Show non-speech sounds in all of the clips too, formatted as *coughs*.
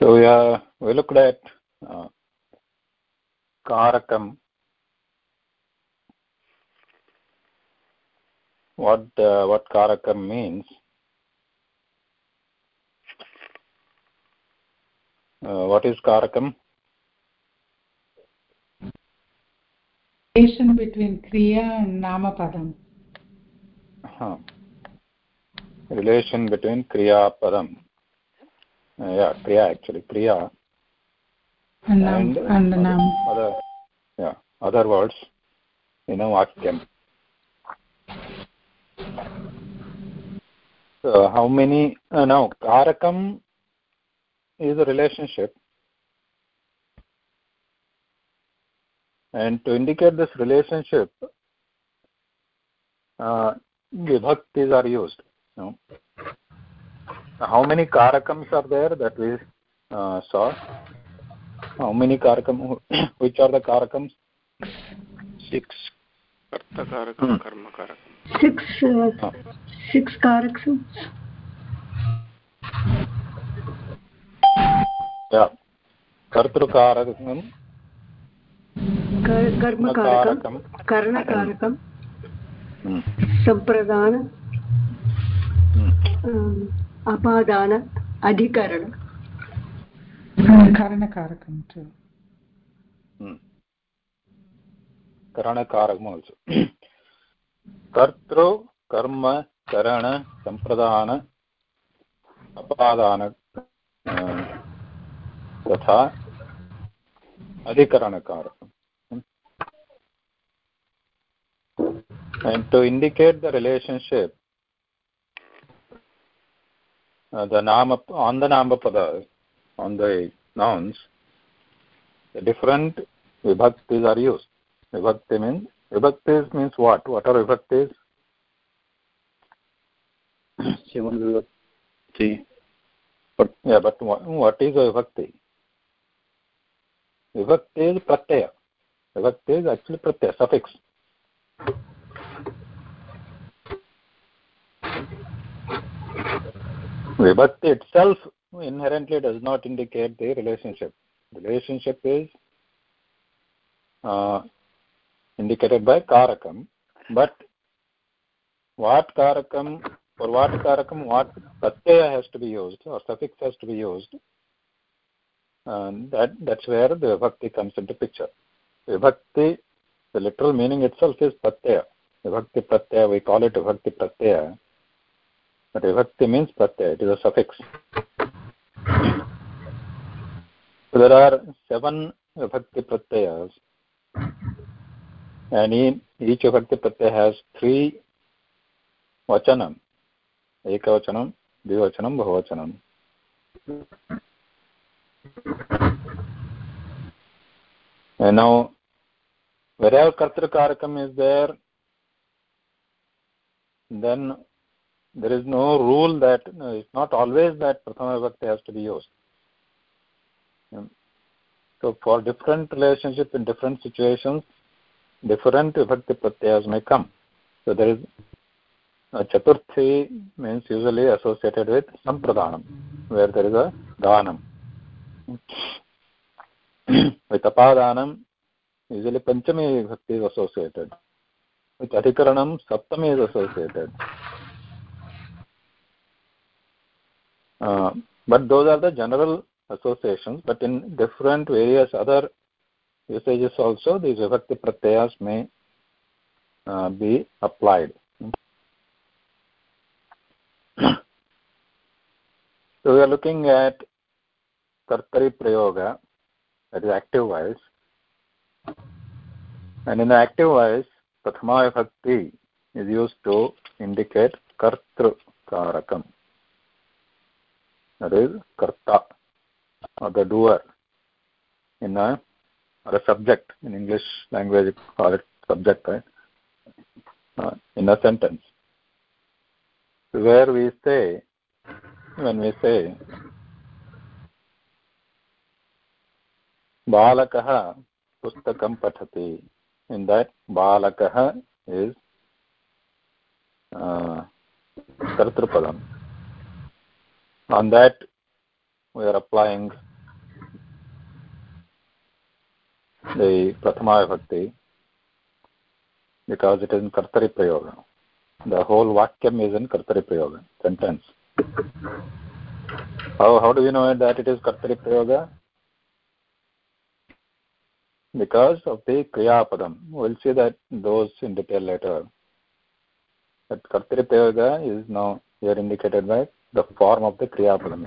So we, uh, we looked at uh, Karakam. What uh, what Karakam means. Uh, what is Karakam? Relation between Kriya and Namapadam. Huh. Relation between Kriya Padam. Uh, yeah, priya actually, priya And, and, and other, Nam. other, yeah, other words in a Vakyam. So how many, uh, now Karakam is a relationship and to indicate this relationship uh, vibhaktis are used you know. How many karakams are there that we uh, saw how many karakam which are the karakams six kartakarakam hmm. karmakarakam six uh, oh. six karakams yeah कर्तृकारकं कर्मकारकं कर्णकारकं सम्प्रदान अपादान अधिकरण करणकारकं करणकारकम् also कर्तृ कर्म करण सम्प्रदान अपादान तथा अधिकरणकारकम् and to indicate the relationship uh, the nama on the namapada on the nouns the different vibhaktis are used. Vibhakti means vibhaktis means what? What are vibhaktis? Seven vibhakti. But yeah but what, what is a vibhakti? Vibhakti is pratyaya. Vibhakti is actually pratyaya suffix Vibhakti itself inherently does not indicate the relationship. Relationship is uh, indicated by karakam, but what karakam, for what karakam, what pratyaya has to be used, or suffix has to be used, and that, that's where the vibhakti comes into picture. Vibhakti, the literal meaning itself is pratyaya. Vibhakti pratyaya, we call it vibhakti pratyaya but vibhakti means pratyaya, uh, it is a suffix. So there are seven vibhakti pratyayas and in each vibhakti pratyaya has three vachanam. Ekavachanam, Dvivachanam, Bahuvachanam. And now, wherever Kartrakarakam is there, then there is no rule that it's not always that prathama vibhakti has to be used. So for different relationships in different situations different vibhakti pratyas may come. So there is a chaturthi means usually associated with sampradhanam where there is a dhanam *clears throat* with apadanam usually panchami vibhakti is associated. With adhikaranam saptami is associated Uh, but those are the general associations but in different various other usages also these vibhakti pratyayas may uh, be applied. So we are looking at kartari prayoga that is active voice. And in the active voice prathama vibhakti is used to indicate kartru karakam that is karta or the doer in a or a subject in english language call it subject right uh, in a sentence where we say when we say बालकः पुस्तकं in that बालकः is uh, कर्तृपदम् on that we are applying the prathama vibhakti because it is in kartari prayoga. The whole vakyam is in kartari prayoga sentence. How how do we know that it is kartari prayoga? Because of the kriya padam we'll see that those in detail later. That kartari prayoga is now here indicated by the form of the kriya padam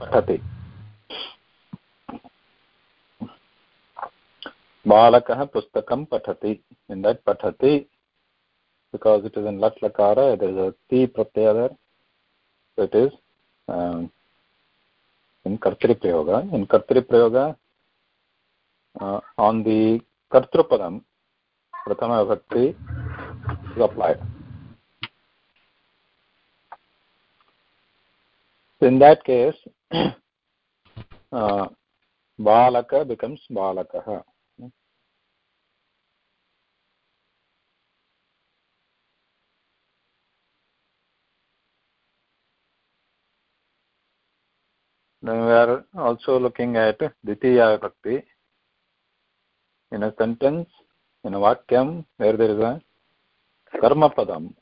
pathati बालकः पुस्तकं पठति in that pathati because it is in lat lakara there is a ti pratyaya there so it is um, in kartri prayoga in kartri prayoga uh, on the kartrupadam prathama vibhakti is applied so in that case uh, balaka becomes balakah Then we are also looking at Ditya Bhakti. In a sentence, in a Vakyam, where there is a Karma Padam,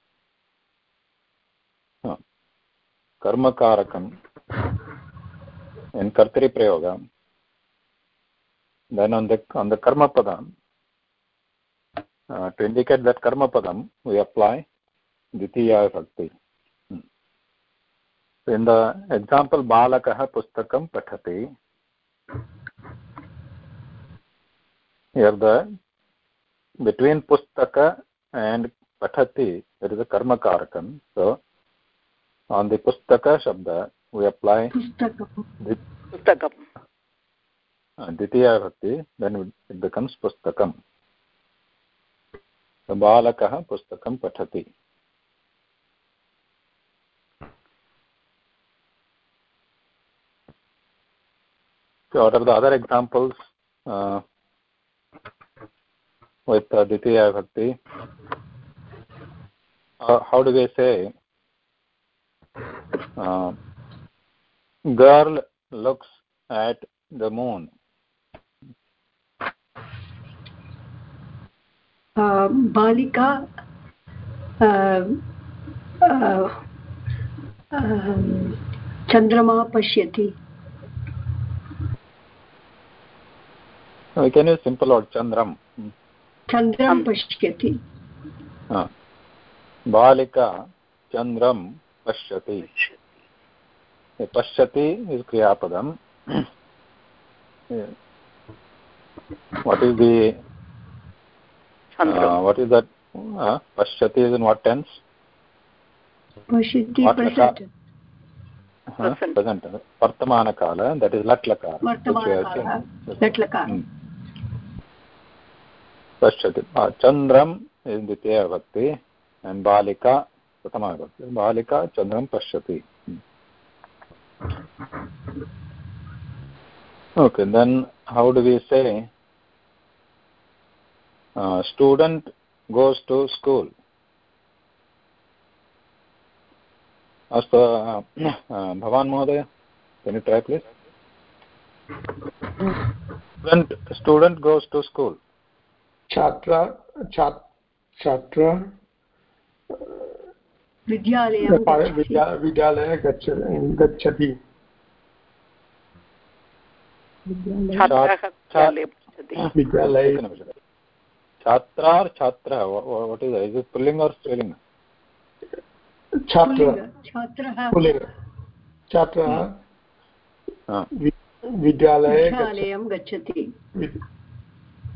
Karma कर्मकारकम् and कर्तरिप्रयोगम् प्रयोग on the कर्मपदम् कर्म पदम that कर्मपदं we apply द्वितीया भक्ति in the example बालकः पुस्तकं पठति पुस्तक and पठति it is a कर्मकारकं so on the pustaka shabda we apply pustakam द्वितीया भक्ति then it becomes pustakam pustakam pathati So what are the other examples uh, with uh, Ditya Bhakti? Uh, how do they say? Uh, girl looks at the moon. Uh, balika uh, uh, चन्द्रमा पश्यति we can use simple word chandram chandram pashyati balika chandram pashyati pashyati is kriya padam what is the uh, what is that uh, pashyati is in what tense pashyati present uh, present vartamana kala that is lat lakara vartamana kala lat lakara पश्यति चन्द्रम् is द्वितीया विभक्ति and बालिका प्रथमागत्य बालिका चन्द्रं पश्यति। Okay then how do we say student goes to school अस्तु भवान् महोदय can you try please student student goes to school छात्रा छात्रा विद्यालयं विद्यालये गच्छति। विद्यालये छात्रा छात्रः वट् इस् इस् इट् पुल्लिङ्ग् और् स्त्रीलिङ्ग्? छात्र पुल्लिङ्ग्। छात्रः विद्यालये गच्छति।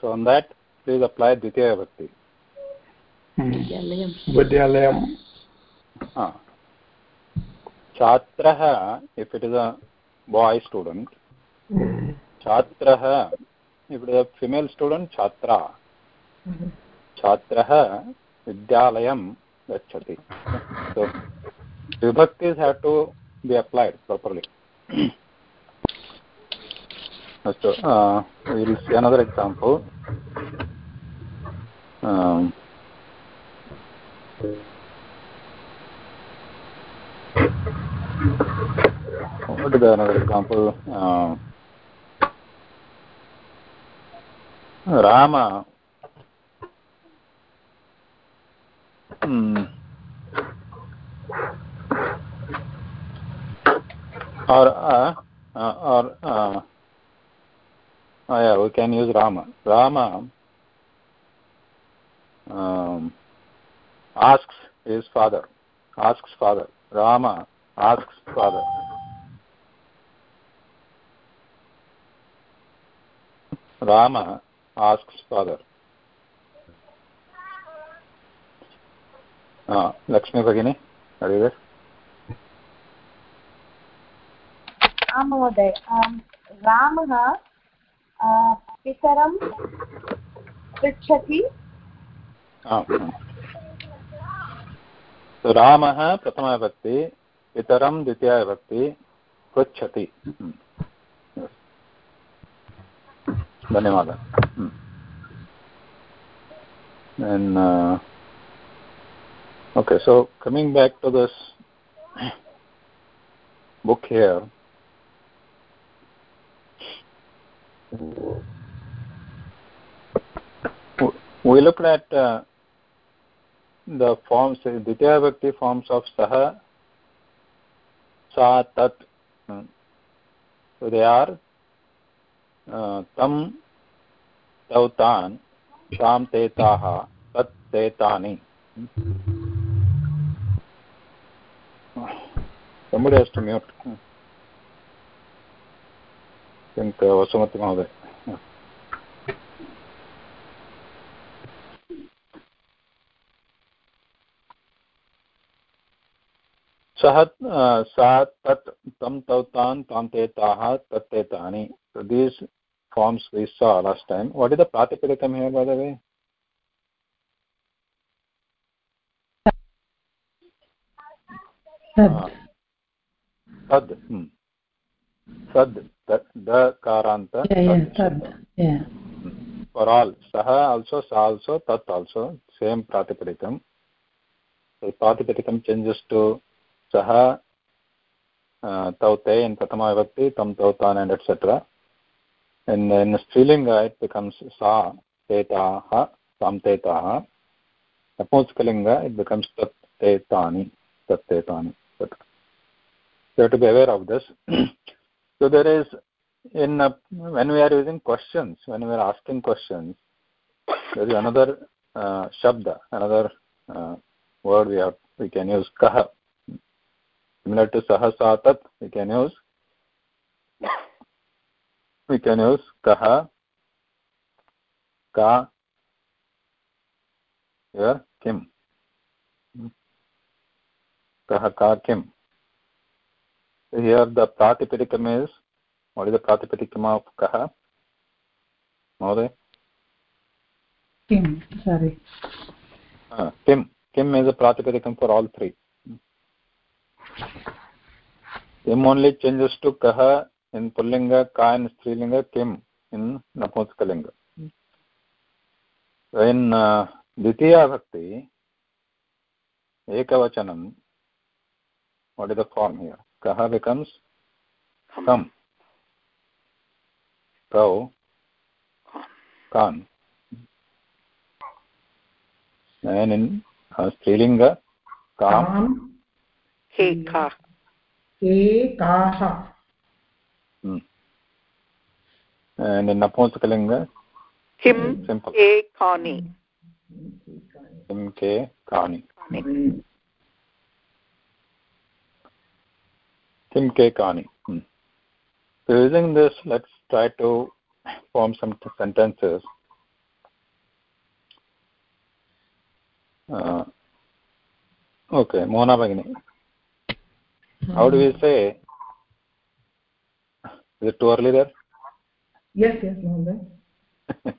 so on that please apply dvitiya bhakti vidyalaya uh, छात्रः if it is a boy student छात्रः if it is a female student chhatra छात्रः विद्यालयं गच्छति so vibhaktis have to be applied properly अस्तु um, uh, rama hmm. or uh, uh, or uh, Oh yeah, we can use Rama. Rama um, asks his father, asks father. Rama asks father. Rama asks father. Uh, Lakshmi Bhagini, are you there? Rama, um, Ramaha पितरं पृच्छति। रामः प्रथमाविभक्ति पितरं द्वितीयाविभक्ति पृच्छति। धन्यवादः। and uh, okay so coming back to this book here we looked at uh, the forms ditya vibhakti forms of sah sa tat so they are uh, tam tau tan tam te tat te tani somebody has to mute uh, vasumati mahoday सः सा तत् तं तौ तान् तां ते ताः तत् ते तानि so these forms we saw last time what is the pratipadikam here by the way sad hmm. सद्कारान्त फार् आल् सः आल्सो सा आल्सो तत् आल्सो सेम् प्रातिपदिकं प्रातिपदिकं चेञ्जस् टु सः uh, तौ ते इन् प्रथमाविभक्ति तं तौ तान् एण्ड् एट्सेट्रा एन् एन् स्त्रीलिङ्ग इट् बिकम्स् सा ते तं ते ताः इट् बिकम्स् तत् ते तत् ते तत्। You have to be aware of this so there is in uh, when we are using questions when we are asking questions there is another uh, shabda another uh, word we have we can use kah. Similar to sahasa tat we can use we can use kaha ka here kim. Kaha ka kim. so here the pratipadikam is what is the pratipadikam of kaha Mahoday? kim sorry uh, kim kim is a pratipadikam for all three kim only changes to kaha in pullinga ka in strilinga kim in napunsakalinga in uh, द्वितीया भक्ति ekavachanam what is the form here kaha becomes kam kau kan. And in uh, strilinga kam, he ka he and in napunsakalinga kim simple. ke kani kim ke kani, kani. Simke Kani. Hmm. So using this, let's try to form some sentences. Uh, okay, mona Bhagini. How do we hmm. say? Is it too early there? Yes, yes, Mohan. *laughs*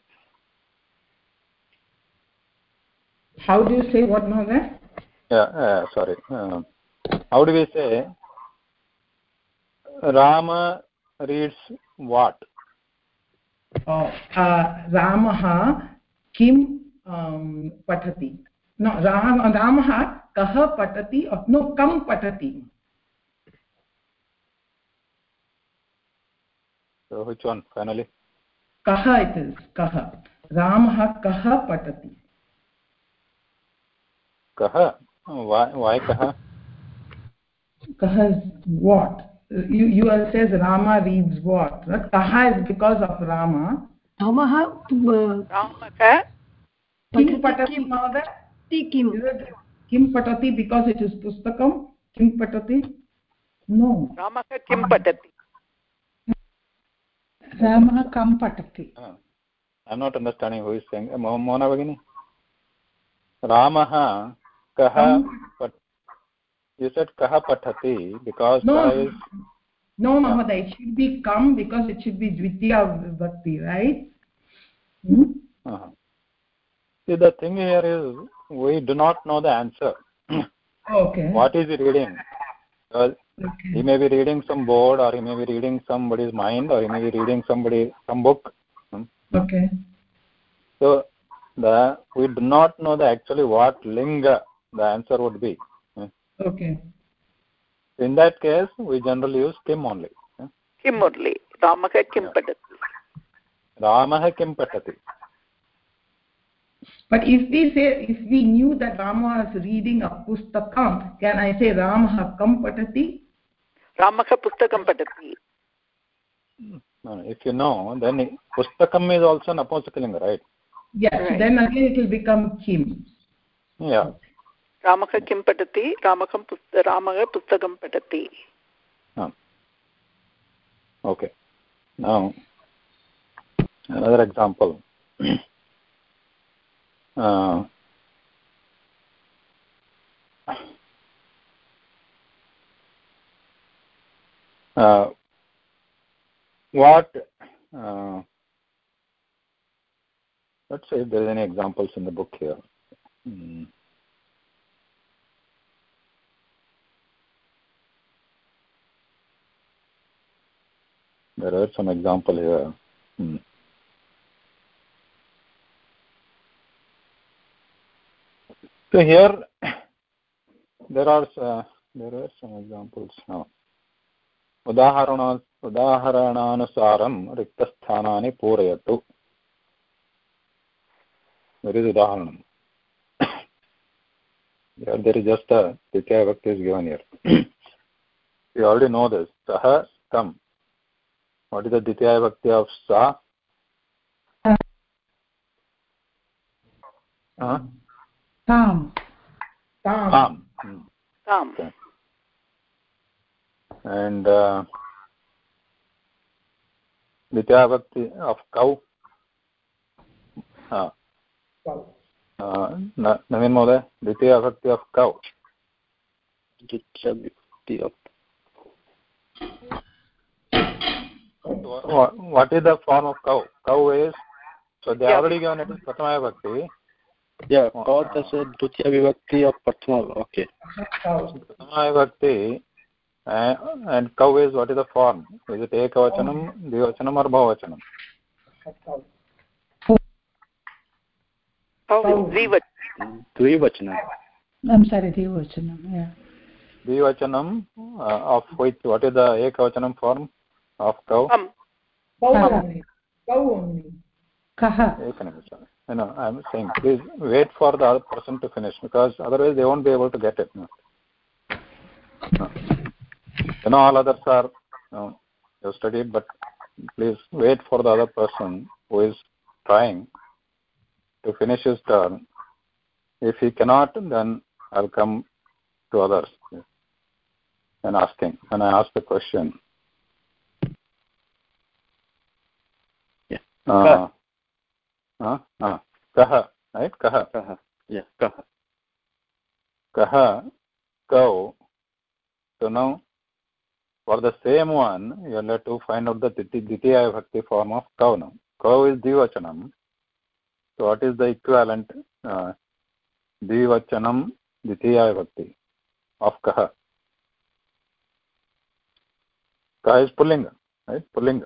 how do you say what, mona Yeah, uh, sorry. Uh, how do we say Reads what? Oh, uh, Ramah kim um, patati. No, Ram, Ramah kah patati or no kam patati. So which one finally? Kah it is, patati. You, you says Rama reads what? Right? Kaha is because of Rama. रामः रामः Kim patati Is it Kim patati because it is pustakam? Kim patati? No. किं पठति रामः कं पठति Uh, I'm not understanding who is saying. Uh, Mona Bagini? Ramah kah pat you said kah patati because No. is No, Mahoday, it should be kam because it should be Dvitiya Bhakti, right? Hmm? uh See, the thing here is we do not know the answer. *clears throat* Okay. what is he reading? Because he may be reading some board or he may be reading somebody's mind or he may be reading somebody some book. Hmm. Okay. So the we do not know the actually what linga the answer would be okay. In that case we generally use kim only. Kim only. Ramah kim padati ramah kim padati but if we say if we knew that rama is reading a pustakam can i say ramah kam patati? Ramah pustakam patati. If you know then pustakam is also an apostolic right? Yes. Right. then again it will become kim. Yeah. okay. रामः किं पठति रामः पुस्त रामः पुस्तकं पठति. Now, another example. uh, uh, what uh, let's say if there are any examples in the book here Hmm. there are some example here Hmm. so here there are uh, there are some examples now उदाहरण उदाहरणानुसारं रिक्तस्थानानि पूरयतु there is udaharanam *coughs* here there is just a ditya vakti is given here *coughs* you already know this saha tam What is the ditya vakti of sa uh, Tam. Tam. tam Hmm. Okay. And uh, Ditya Bhakti of cow. Uh, uh, Na- Naveen Mohoday, Ditya Bhakti of cow. Ditya Bhakti of What, is the form of cow? Cow is, so they Yeah. already given it is Prathamaya Bhakti. yeah Oh, called uh, as a Dutya Vibhakti of Prathama okay Prathamaya Bhakti uh, and cow is what is the form? Is it Ekavachanam, Dvivachanam or Bhavachanam? द्विवचनं Dvivachana I'm sorry, Devachanam, yeah. Dvivachanam uh, of which, what is the Ekavachanam form of cow? तं Cow only. Cow only. Kaha. Ekanimisha. You know, I'm saying, please wait for the other person to finish because otherwise they won't be able to get it. No. No. You know, all others are, you know, you studied, but please wait for the other person who is trying to finish his turn. If he cannot, then I'll come to others and ask him. And I ask the question. कः। कः कः। कः कौ। Two now for the same one you have to find out the द्वितीयविभक्ति form of कौ नौ कौ is द्विवचनं so what is the equivalent द्विवचनं द्वितीयाविभक्ति आफ् कः? कः इस् पुल्लिङ्ग् pulling.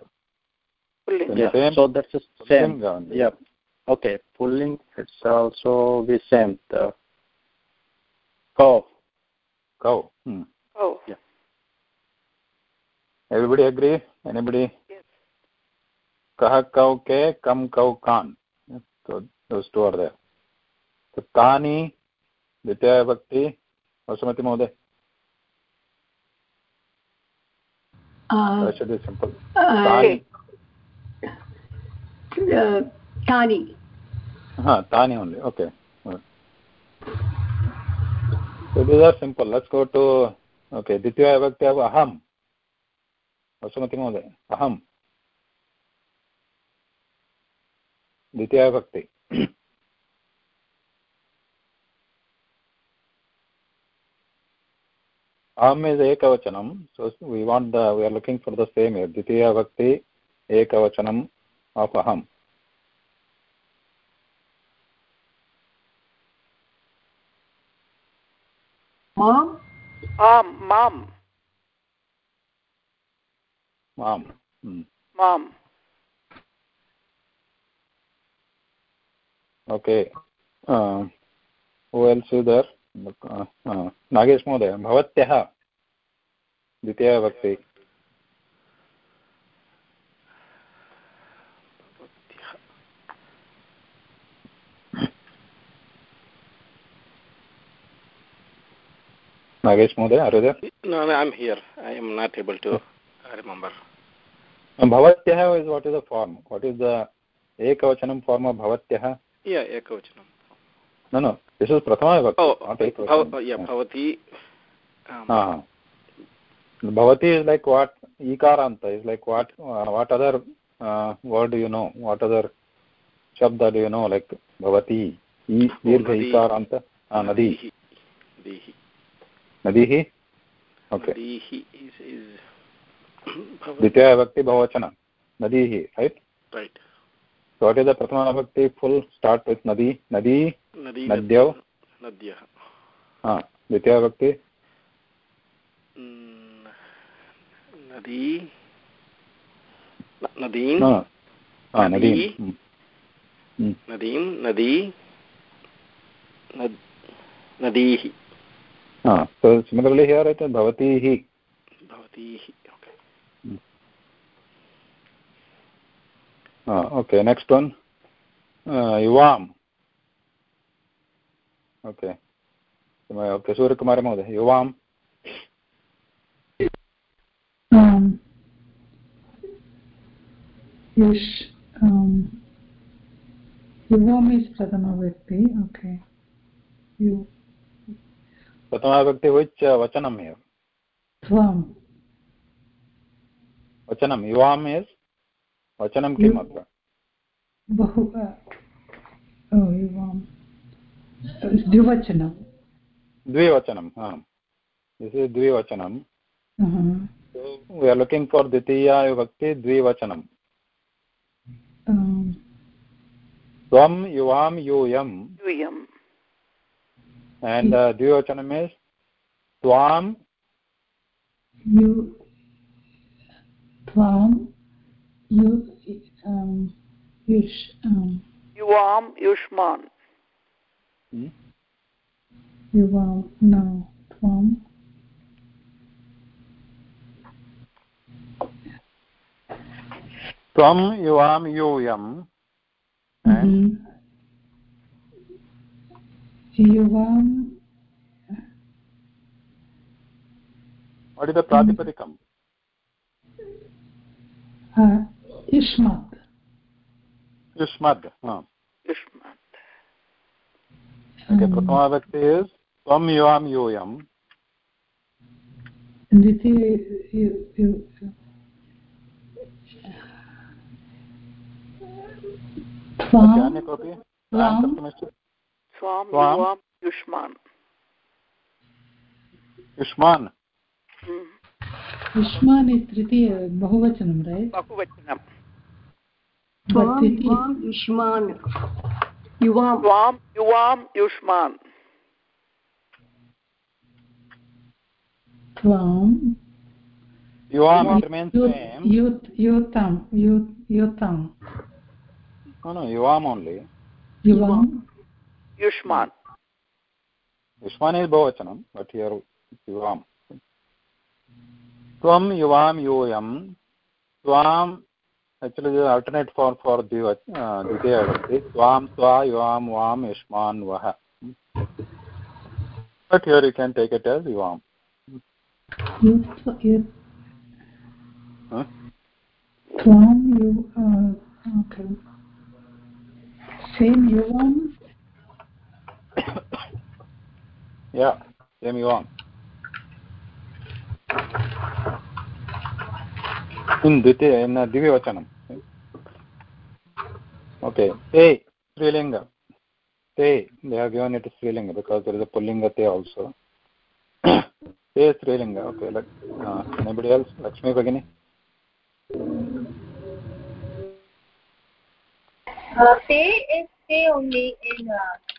पुल्लिङ्ग Yeah, Same. so that's the same. Pullinga only. Yeah. Okay, pulling it's also the same. The cow. cow hmm. Oh, everybody agree anybody yes. kah kau ke kam kau kan so those two are there so tani द्वितीया विभक्ति वसुमति महोदय Uh, uh, uh, तानि ha tani only okay so these are simple let's go to okay द्वितीया विभक्ति अब अहम वसुमति महोदय अहम द्वितीया विभक्ति aham is ekavachanam so we want the we are looking for the same here द्वितीया विभक्ति ekavachanam of aham माम् आम् माम् mam hmm. माम् okay uh, who else is there uh, uh, Nagesh महोदय भवत्यः द्वितीया विभक्ति नागेश महोदय are you there? No, no, I'm here. I am not able to remember. भवत्यः is what is the form what is the ekavachanam form of भवत्यः Yeah, ekavachanam. no no this is prathama vibhakti Oh, not bhav, yeah, bhavati. Um, ah bhavati is like what ikaranta is like what uh, what other uh, word do you know what other shabda do you know like bhavati e dirgha ikaranta ah nadi Nadihi. नदीः okay द्वितीय विभक्ति बहुवचन नदीः right right what is the प्रथम full start with नदी नदी नद्यौ। नद्यः। हा द्वितीय विभक्ति नदी हाँ, हाँ, नदी। Hmm. Hmm. Ah, so similarly here it is bhavatihi. Bhavatihi, okay. Hmm. Ah, okay, next one. Uh, yuvam. Okay. Okay, Suryakumar Mahoday, yuvam. Um, Yush, um, yuvam is Pradhama Vyakti, okay. You. प्रथमाविभक्ति which वचनम् एव वचनं युवाम् as वचनं किम् अत्र? द्विवचनं। द्विवचनं हा। द्विवचनं। वि आर् लुकिङ्ग् फार् द्वितीया विभक्ति द्विवचनं त्वं युवां यूयं And uh, Duojanam is Tvam. You. Tvam. You. Um, yush, um. Yuam Yushman. Hmm? Yuam. No. Tvam. Tvam Yuam Yuyam. And. Mm-hmm. युष्मान् okay प्रथमा विभक्ति is त्वं युवां यूयं द्वितीय यु- यु- okay त्वां अन्य कोऽपि त्वां कर्तुमिच्छति स्वां युवां युष्मान् युष्मान् युष्मान् इति बहुवचनं बहुवचनं युष्मान् त्वां युवां युवाम् ओन्लि युवां yut, yutam. No, no, yuvam only. Yuvam. युष्मान् Yushman is Bhavachanam, but here yuvam. Tvam yuvam yoyam. Tvam, actually the alternate form for Diva, uh, Dvitiya Vibhakti. Tvam, Tva, yuvam, vam, Yushman, Vaha. But here you can take it as yuvam. Yut, yut. Huh? Tvam, you, uh, okay. Same yuvam. *coughs* Yeah, same yuvam. In Dvitiya, in Divyavachanam. Okay, Te, Strilinga. Te, they have given it Strilinga because there is a Pullinga Te also. *coughs* Te Strilinga, okay. Like, uh, anybody else? Lakshmi Bhagini? Uh, te only in uh,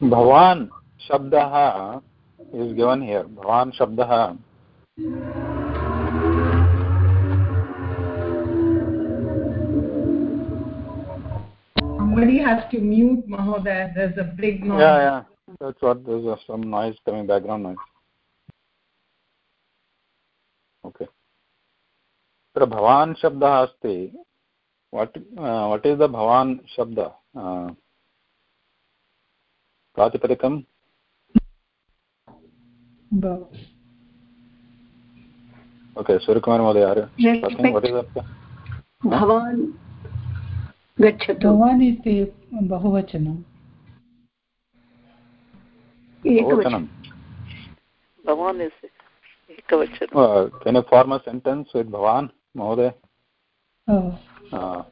भवान् शब्दः is given here भवान् शब्दः Somebody has to mute Mahoday. There's a big noise. yeah yeah that's what there's uh, some noise coming background noise okay तत्र भवान् शब्दः अस्ति वट् what is the भवान् शब्द प्रातिपदिकं ओके सूर्यकुमार महोदय भवान् गच्छतु। भवान् इति बहुवचनं। एकवचनं। भवान् एकवचनं। Can you form a sentence with भवान् महोदय? Oh, Uh,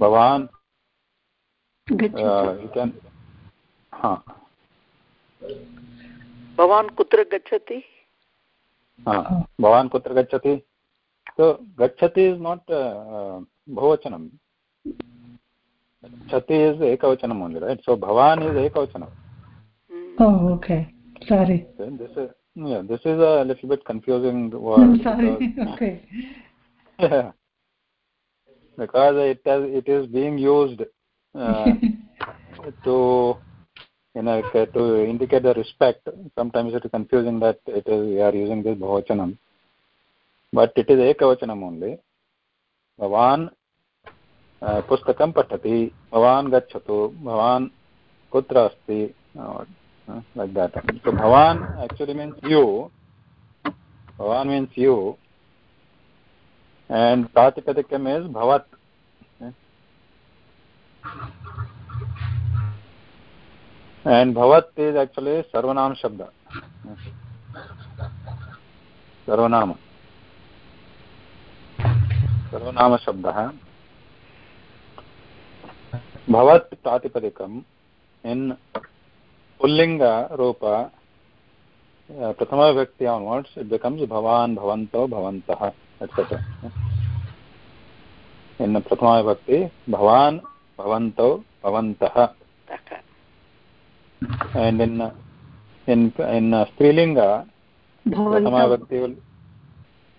भवान् यु केन् भवान् कुत्र गच्छति? भवान् कुत्र गच्छति? गच्छति इस् नाट् बहुवचनं। गच्छति इस् एकवचनं मंदिर सो भवान् इस् एकवचनं। hmm. Okay *laughs* *laughs* you know to indicate the respect sometimes it is confusing that it is we are using this bhavachanam but it is ekavachanam only भवान् uh, पुस्तकं पठति भवान् गच्छतु भवान् कुत्र uh, like that so bhavan actually means you bhavan means you and pratipadikam is bhavat Okay. And bhavat is actually sarvanam shabda sarvanama सर्वनाम शब्दः भवत् प्रातिपदिकम् इन् पुल्लिङ्गरूप प्रथमविभक्ति onwards it becomes भवान् भवन्तौ भवन्तः etc in प्रथमा भवान् भवन्तौ भवन्तः and in in in स्त्रीलिङ्ग Prathama भवन्तौ will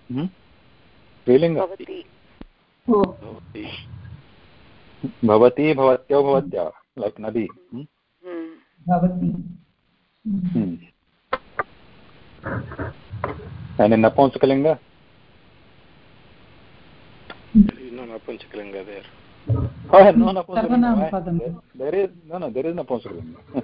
hmm? स्त्रीलिङ्ग भवति भवत्यौ भवत्या like नदी hmm? Hmm. Bhavati. Hmm. And in Napunsakalinga? No, Napunchakalinga there. Oh, no Napunsakalinga. There is, no, no, there is Napunsakalinga.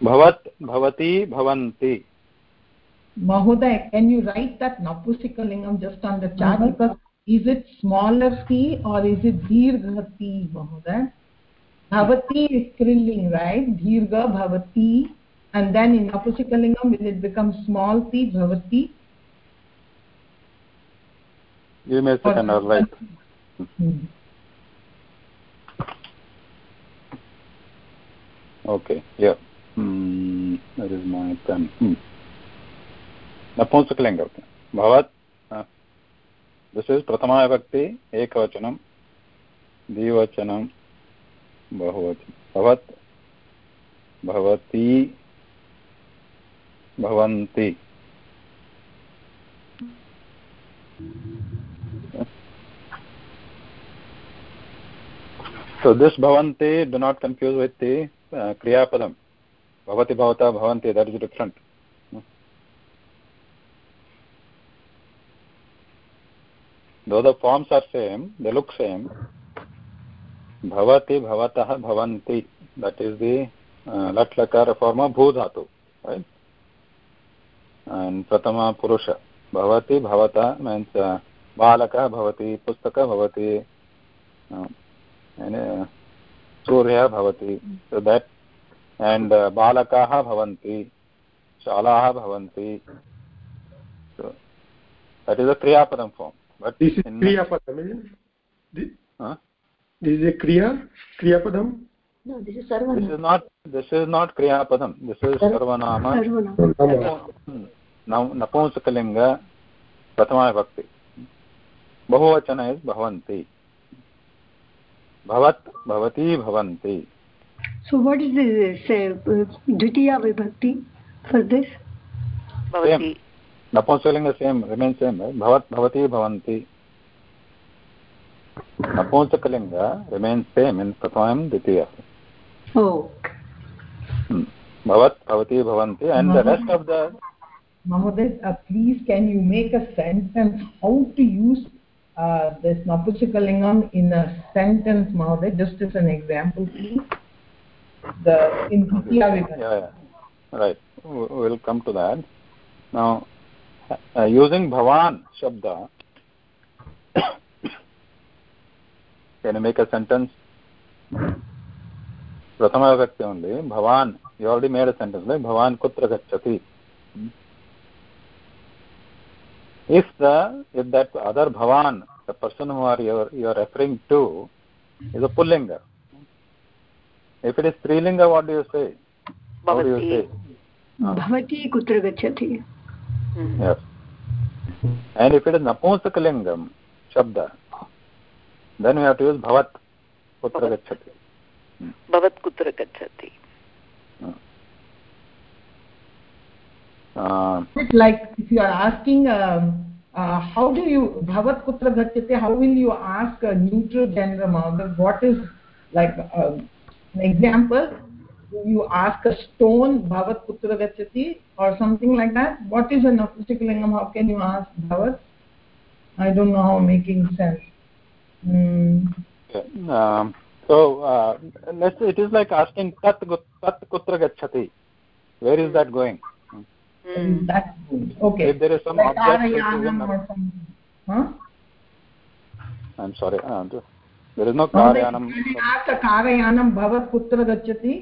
bhavat bhavati bhavanti Mahoday, can you write that Napusikalingam just on the chart? mm Because is it smaller T or is it Dirgha T, Mahoday? Bhavati is Krilling, right? Dirgha Bhavati. And then in Napusikalingam, will it become small T, Bhavati? give me a second i'll write Hmm. okay yeah hmm that is my pen hmm नपुंसकलिङ्ग भवत् uh, this is विभक्ति एकवचनं द्विवचनं बहुवचनं भवत् भवती भवन्ति so this bhavanti do not confuse with the uh, kriya padam भवति भवतः भवन्ति there is different. Though the forms are same the look same भवति भवतः भवन्ति। दट् इस् दि लट् लकार फार्म् आफ़् भूधातु प्रथमपुरुष भवति भवतः मीन्स् uh, बालकः भवति, पुस्तकः भवति uh, uh, सूर्यः भवति। देट् and uh, बालकाः भवन्ति शालाः भवन्ति so that is a kriyapadam form but This is Kriya Padam, isn't it? Huh? This is a Kriya, Kriya Padam. No, this is this is not this is not kriyapadam this is sarvanama Sarvana. Nama. नव- नपुंसकलिङ्ग प्रथमाविभक्ति बहुवचन is भवन्ति भवत् भवती भवन्ति so what is this uh, dvitiya vibhakti for this? Bhavati. Napunsalinga same remains same. Right? bhavat bhavati bhavanti. Napunsakalinga remains same in pratham dvitiya. Oh hmm. bhavat bhavati bhavanti and the rest of the Mahoday, uh, please can you make a sentence? How to use uh, this Napusakalingam in a sentence, Mahoday, just as an example, please? The in Ditya Vibhakti. yeah, yeah. right we will come to that now uh, using bhavan shabda can you make a sentence prathama vibhakti only bhavan you already made a sentence like bhavan kutra gacchati if the if that other bhavan the person who are, you are referring to is a pullinga if it is strilinga what do you say how do you say Ah. Bhavati kutra gacchati. yes and if it is napunsakalingam shabda then we have to use bhavat putra Bhavat. gacchati भवत् कुत्र गच्छति uh, It's like if you are asking um, uh, how do you bhavat kutra gacchate how will you ask a neutral gender mother what is like um, an example you ask a stone bhavat kutra gacchati or something like that what is a napusikalingam how can you ask bhavat? I don't know how making sense. Mm. um, so uh, let's it is like asking tat tat kutra gacchati. Where is that going? That's good okay. If there is some like object which is Arayanam in- or something. Huh? I'm sorry uh, there is no karyanam can I ask bhavat kutra gacchati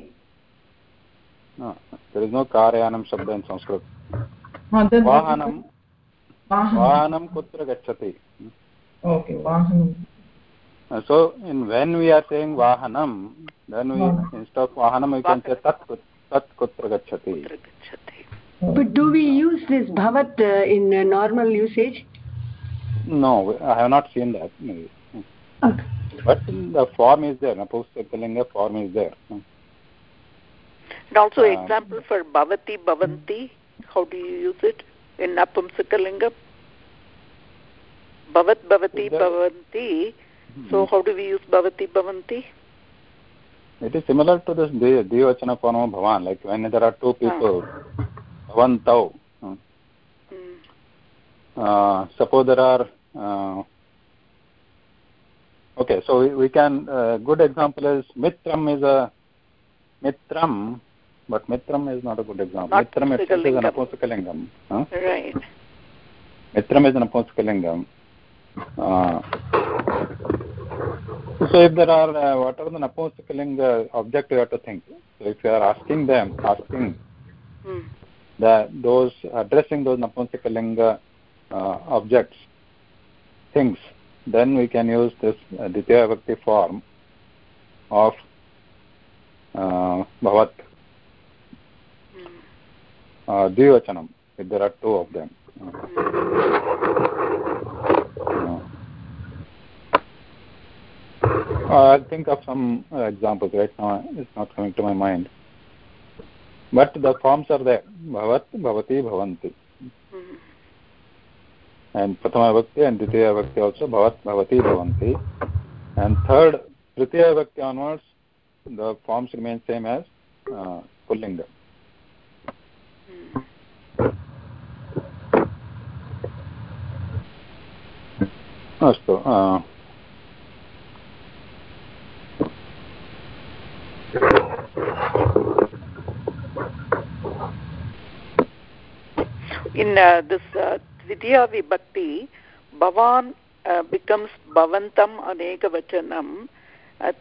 no, there is no karyanam shabda in sanskrit vahanam Vahanam. kutra gacchati Okay, Vahanam. Uh, so in when we are saying vahanam then we instead of vahanam we can say tat tat kutra gacchati But do we use this bhavat uh, in uh, normal usage? no i have not seen that maybe. Okay. But the form is there napustakalinga form is there and also Um, example for bhavati bhavanti how do you use it in napumsakalingam bhavat bhavati bhavanti so how do we use bhavati bhavanti it is similar to this dvivachana form of bhavan like when there are two people bhavantau uh, uh, suppose there are uh, okay so we, we can uh, good example is mitram is a mitram but mitram is not a good example Not mitram itself is an apostakalingam huh? Right. mitram is an apostakalingam uh, so if there are uh, what are the napostakalinga object you have to think so if you are asking them asking Hmm. the those addressing those napostakalinga uh, objects things then we can use this uh, ditya vibhakti form of uh, bhavat uh, dvivachanam if there are two of them uh, I'll think of some uh, examples right now. It's not coming to my mind. But the forms are there. Bhavat, Bhavati, Bhavanti Hmm. And Prathama Bhakti and Ditya Bhakti also Bhavat, Bhavati, Bhavanti. And third, Tritiya Bhakti onwards, the forms remain same as uh, Pullinga. अस्तु uh, In uh, this uh, Uh. Uh,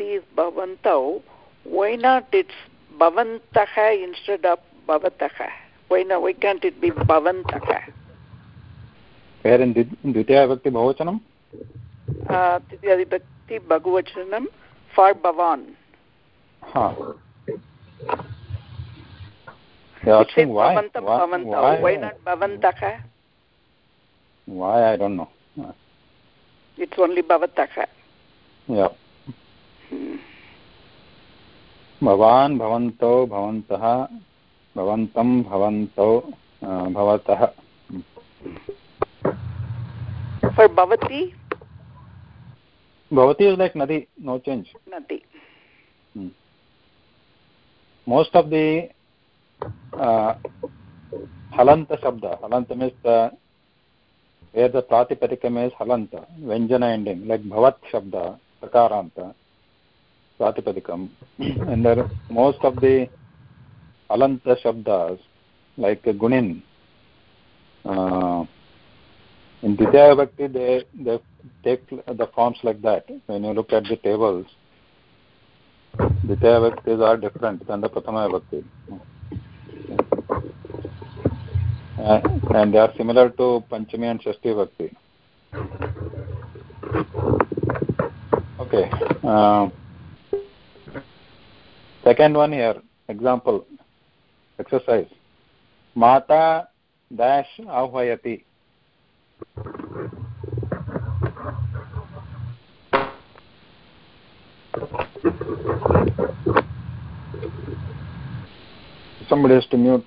is Bhavantau. Why not it's Bhavantaha instead of Bhavataha? Why, not, why can't it be Bhavantaha? where in Dvit- Ditya Vibhakti Bhavachanam? Uh, Dvitiya Vibhakti Bhagavachanam for Bhavan. Huh. You're It says asking why? Bhavantam Why, Bhavantau. why? Why not Bhavantaha? Why, I don't know. Uh, It's only Bhavataha. Yeah. Hmm. भवान् भवन्तौ भवन्तः भवन्तं भवन्तौ अ, भवतः For Bhavati, भवती is like nadi no change Nati. most of the uh, हलंत शब्द हलंत means वेद प्रातिपदिक means हलंत व्यंजन ending like भवत् शब्द प्रकारांत प्रातिपदिकम and there most of the शब्द लाइक गुणिन इन द्वितीय विभक्ति they they take the forms like that when you look at the tables द्वितीय विभक्ति इज़ आर डिफरेंट प्रथम Uh, and they are similar to Panchami and Shashti Bhakti. Okay. Uh, second one here, example, exercise. Mata dash ahvayati. Somebody has to mute.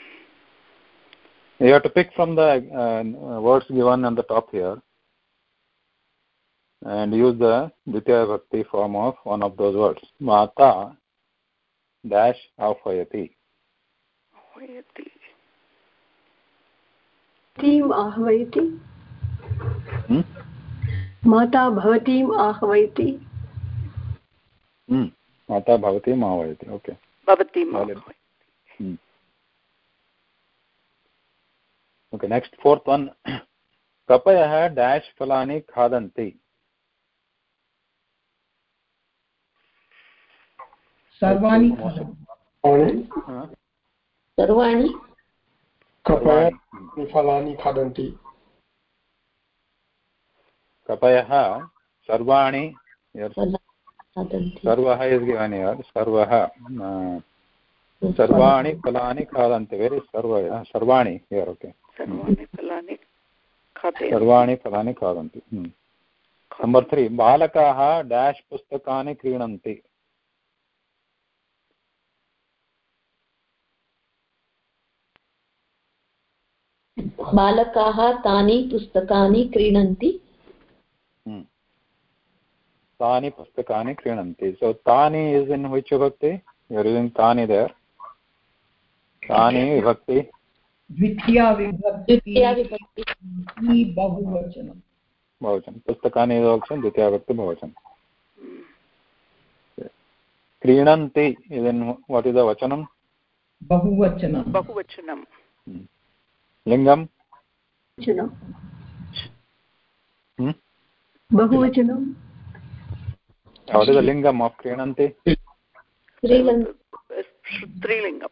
You have to pick from the uh, words given on the top here and use the Ditya Bhakti form of one of those words. Mata dash ahvayati. Ahvayati. भवतीम् आह्वयति Hmm? माता भवतीम् आह्वयति Hmm. Mata bhavati mahvayati. Okay. Bhavati Okay, next fourth one. *clears throat* कपयः dash फलानि खादन्ति सर्वाणि सर्वाणि Uh, कपय सर्वाणि. फलानि खादन्ति कपयः सर्वाणि yes. सर्वः इस् गिवन् हियर् सर्वः सर्वाणि फलानि खादन्ति वेरि सर्व सर्वाणि ओके सर्वाणि फलानि खादन्ति सर्वाणि फलानि खादन्ति। नम्बर् त्री बालकाः डेश् पुस्तकानि क्रीणन्ति। बालकाः तानि पुस्तकानि क्रीणन्ति। हम्म। तानि पुस्तकानि क्रीणन्ति। सो तानि इस् इन् विच् विभक्ति? Tani there tani विभक्ति? द्वितीया विभक्ति बहुवचनं बहुवचन पुस्तकानि बहुवचन द्वितीया विभक्ति बहुवचन क्रीणन्ति इदन् वाट् इस् द वचनं बहुवचनं बहुवचनं लिङ्गं बहुवचनं वाट् इस् द लिङ्गम् आफ् क्रीणन्ति? स्त्रीलिङ्गं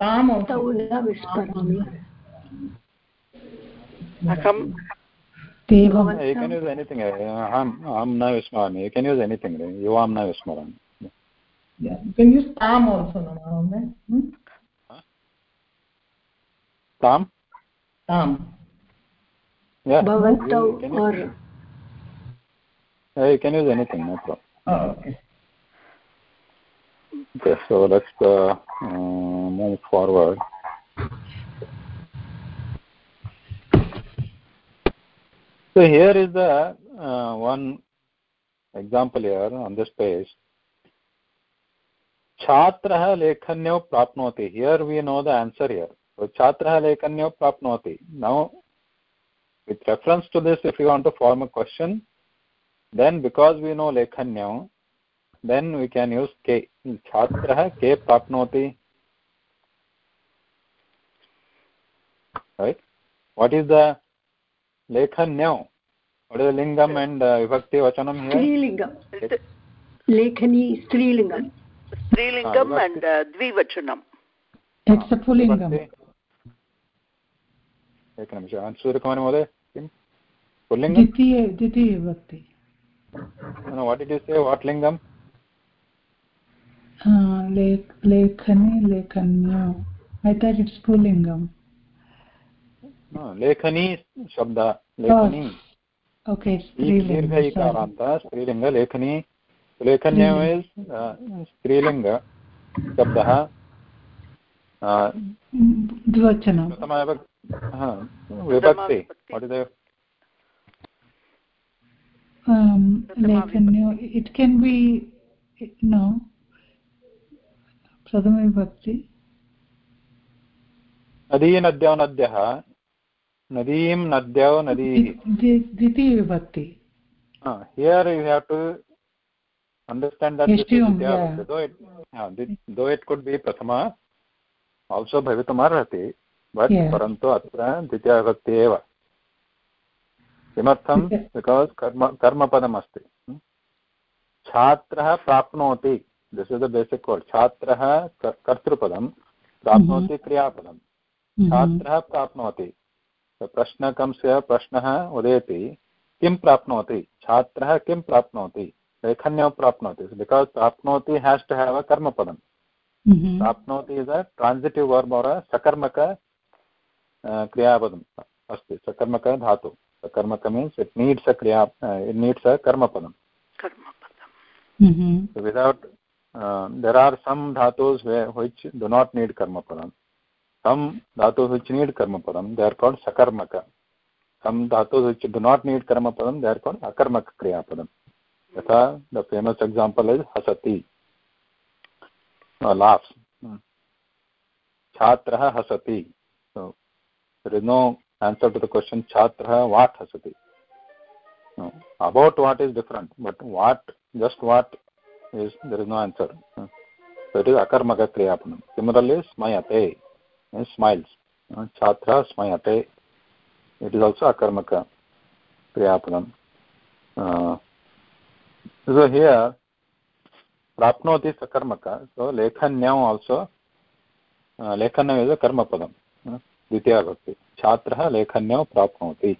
ताम् तौ न विस्मरामि अहं देवं you can use anything aham aham na vismarami you can use anything yuvam na vismarami Yeah, you can use tam also, no, hmm? tam Tam. yeah भवन्तौ you can use- और yeah, you can use anything no problem Oh, okay. okay so let's uh, uh, move forward so here is the uh, one example here on this page छात्रः लेखन्यो प्राप्नोति here we know the answer here so छात्रः लेखन्यो प्राप्नोति now with reference to this if you want to form a question then because we know lekhanyo then we can use ke छात्रः के प्राप्नोति right what is the lekhanyo what is the lingam and uh, vibhakti vachanam here स्त्रीलिङ्गं लेखनी स्त्रीलिङ्गं स्त्रीलिङ्गम् and द्विवचनं It's a pulingam. vibhakti एकनिमिषम् सूर्यकुमारी महोदय किं पुल्लिङ्गं द्वितीय द्वितीय विभक्ति no what did you say what Uh, I thought it's pulingam. no lekhani shabda lekhani Okay, it's दीर्घ. इकारान्त स्त्रीलिङ्ग लेखनी लेखन्यो इस् स्त्रीलिङ्ग शब्दः द्विवचनं विभक्ति what is the um, lekhanyo it can be no vibhakti नदी नद्यौ नद्यः नदीं नद्यौ नदीः Dvi- द्वितीय विभक्ति Uh, here you have to understand that this is Assume, Vidya yeah. Bhakti. though it yeah, thi- though it could be prathama also भवितुम् अर्हति but Yeah. परन्तु अत्र द्वितीयविभक्ति एव किमर्थं बिकास् कर्म कर्मपदम् अस्ति Hmm? छात्रः प्राप्नोति this is the basic word छात्रः कर्तृपदं प्राप्नोति क्रियापदं. छात्रः प्राप्नोति प्रश्नकंस्य प्रश्नः उदेति किं प्राप्नोति छात्रः किं प्राप्नोति लेखन्यो प्राप्नोति बिकास् प्राप्नोति हेस् टु हेव् अ कर्मपदं. प्राप्नोति इस् अ ट्रान्सिटिव् वर्ब् और् अ सकर्मक क्रियापदम् अस्ति सकर्मक धातु सकर्मक मीन्स् इट् नीड्स् अ क्रिया इट् नीड्स् अ कर्मपदं कर्मपदम् Mhm. Without there are some धातुस् which do not need कर्मपदं some dhatus which need karma padam they are called sakarmaka some dhatus which do not need karma padam they are called akarmaka kriya padam yatha the famous example is hasati uh, laughs छात्रः हसति so there is no answer to the question छात्रः what hasati no. about what is different but what just what is there is no answer so it is akarmaka kriyapanam similarly smayate smiles chhatra smayate it is also akarmaka kriyapanam uh, so here lekhanyam also uh, lekhanyam is a karma padam द्वितीया भक्ति छात्रः लेखन्यौ प्राप्नोति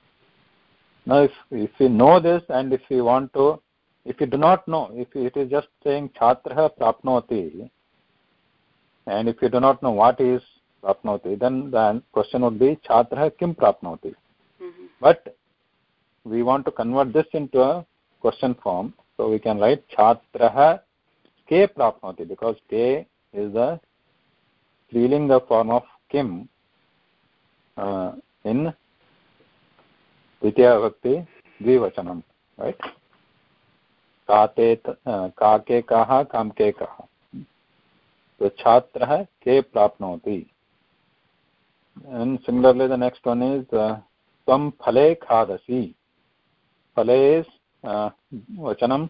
if you know this and if you want to if you do not know if it is just saying chhatrah prapnoti and if you do not know what is prapnoti then the question would be chhatrah kim prapnoti mm -hmm. but we want to convert this into a question form so we can write chhatrah ke prapnoti because ke is the strilinga form of kim uh, in द्वितीयाविभक्ति द्विवचनं right काते काके कहा काम के कहा। तो छात्र है के प्राप्त होती and similarly next one is तम फले खादसी। फले वचनम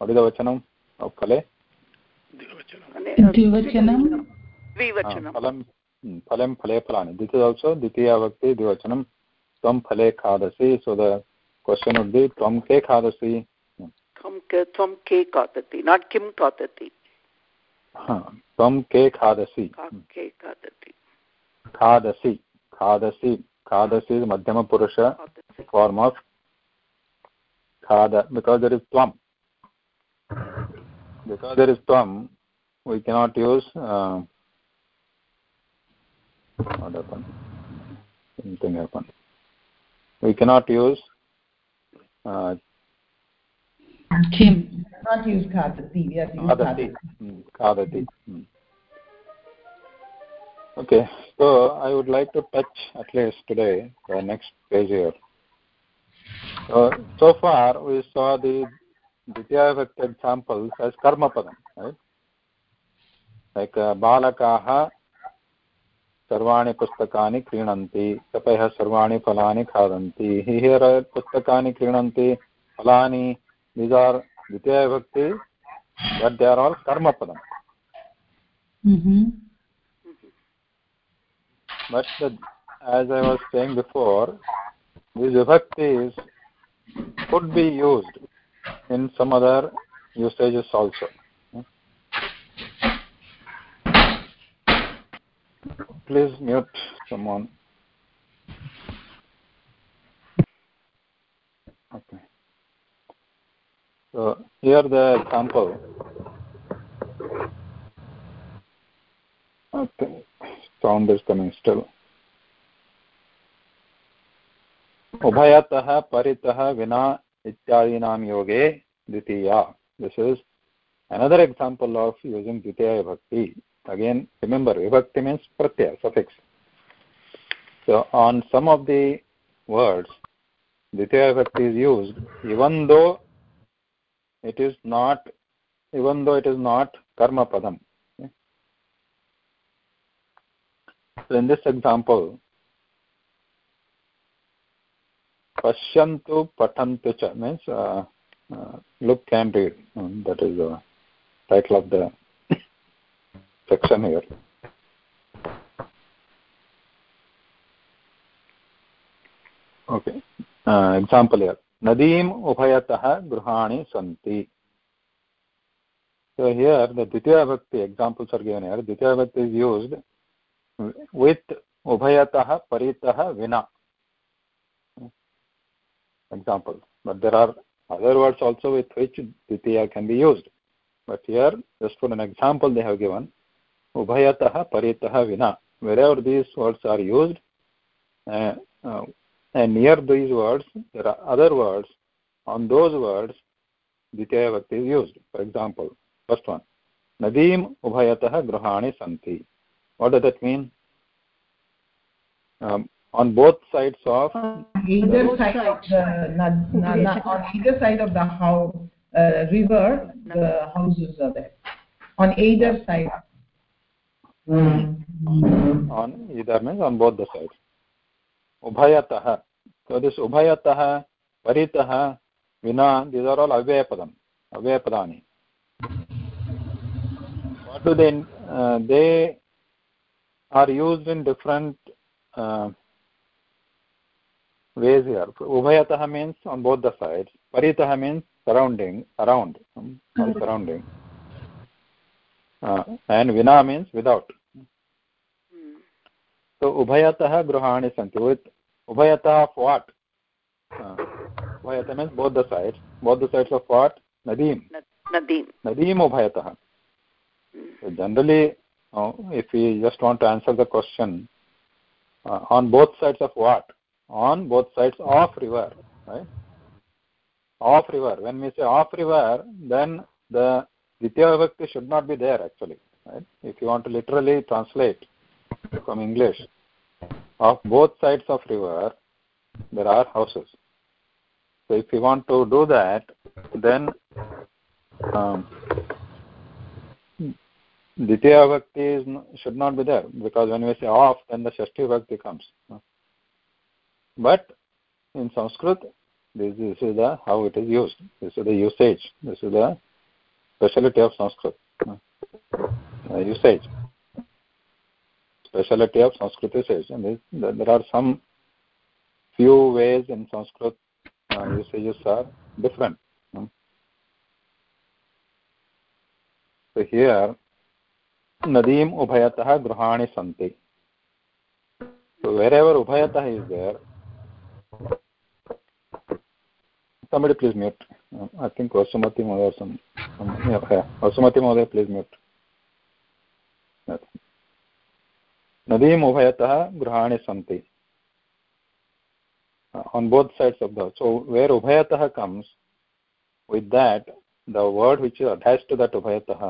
अडिद वचनम और फले। द्विवचनम। हाँ, फलम हम्म, फले फलाने। द्वितीय अवसर द्वितीय वक्ति द्विवचनम। तम फले खादसी सो द क्वेश्चन उड़ दी तम के खादसी? कम के तुम के खादति नॉट किम खादति हाँ के खादसि के खादति खादसि खादसि खादसि मध्यम पुरुष फॉर्म खाद बिकॉज़ देयर इज़ तुम बिकॉज़ देयर इज़ तुम we can not use what happen use uh Kim. Not use kadati. We have to use kadati. Kadati. Hmm. Okay, so I would like to touch at least today the next page here. So, so far we saw the Ditya examples as karma padam, right? Like uh, balakaha सर्वाणि पुस्तकानि क्रीणन्ति कपयः सर्वाणि फलानि खादन्ति here पुस्तकानि क्रीणन्ति फलानि निजार द्वितीय विभक्ति गद्यारवल कर्म पदम but as I was saying before this विभक्ति is could be use in some other usage is also please mute someone Okay. So here the example. Okay, sound is coming still. उभयतः परितः विना इत्यादीनां योगे द्वितीया this is another example of using द्वितीया भक्ति again remember vibhakti means pratyaya suffix so on some of the words ditya vibhakti is used even though it is not even though it is not karma padam okay? so in this example pashyantu patantu cha means uh, uh, look and read um, that is the title of the *coughs* section here. Okay. Uh, example here. Nadim ubhayatah gruhani santi. So here the Ditya Bhakti examples are given here. Ditya Bhakti is used with ubhayatah paritah vina. Example. But there are other words also with which Ditya can be used. But here, just for an example they have given, ubhayatah paritah vina wherever these words are used uh, uh, and near these words there are other words. On those words ditya vibhakti is used. For example first one nadim ubhayatah grahani santi. What does that mean? Um, on both sides of on either side of the na, na, na, on either side of the house, uh, river the houses are there. On either side. Mm. On either means on both the sides. उभयतः उभयतः परितः विना this are all अव्ययपदम्, अव्ययपदानि. They they are used in different ways here उभयतः means on both the sides परितः means surrounding around surrounding and विना means without so उभयतः गृहाणि सन्ति। With उभयतः फ्वाट्। उभयतः means बौद्ध सैड् बौद्ध सैड्स् आफ़् फ्वाट् नदीं नदीं नदीम्। उभयतः। Generally if you just want to answer the question on both sides of what on both sides of river of river when means of river then the द्वितीयविभक्ति should not be there actually if you want to literally translate from english of both sides of river there are houses so if you want to do that then um, Ditya Bhakti is, should not be there because when we say off, then the Shashti Bhakti comes. But in Sanskrit, this, is the how it is used. This is the usage. This is the specialty of Sanskrit. Uh, usage. Specialty of Sanskrit. And this, there are some few ways in Sanskrit uh, usages are different. So here नदीम उभयतः गृहाणि सन्ति so wherever ubhayatah is there somebody please mute i think vasumati mohoday some, some yeah, vasumati mohoday please mute Nadeem उभयतः गृहाणि सन्ति। On both sides of the so where उभयतः comes with that the word which is attach to that उभयतः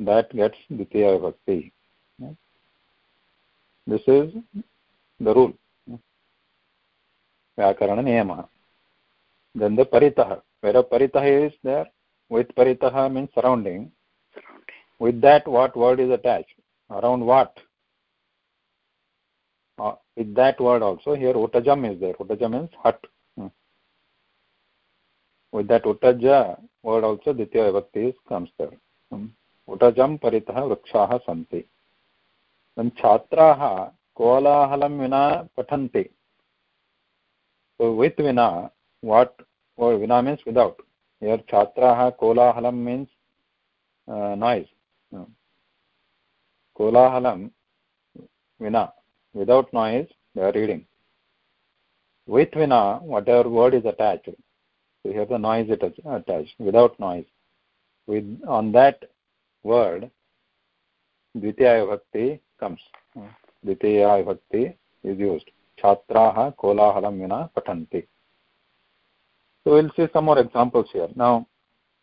that gets द्वितीय विभक्ति this the rule व्याकरण नियम। Then the परितः where परितः is there with परितः means surrounding with that what word is attached around what Uh, with that word also, here Uttajam is there. Uttajam means hut. hmm. With that Uttaja word also, Ditya Vibhakti comes there. उटजं परितः वृक्षाः सन्ति छात्राः कोलाहलं विना पठन्ति with विना what विना मीन्स् विदौट् यर् छात्राः कोलाहलं मीन्स् नाय्स् कोलाहलं विना without noise they are reading with vina whatever word is attached so here the noise it is attached without noise with on that word द्वितीया विभक्ति comes द्वितीया विभक्ति is used छात्राः कोलाहलं विना पठन्ति so we'll see some more examples here now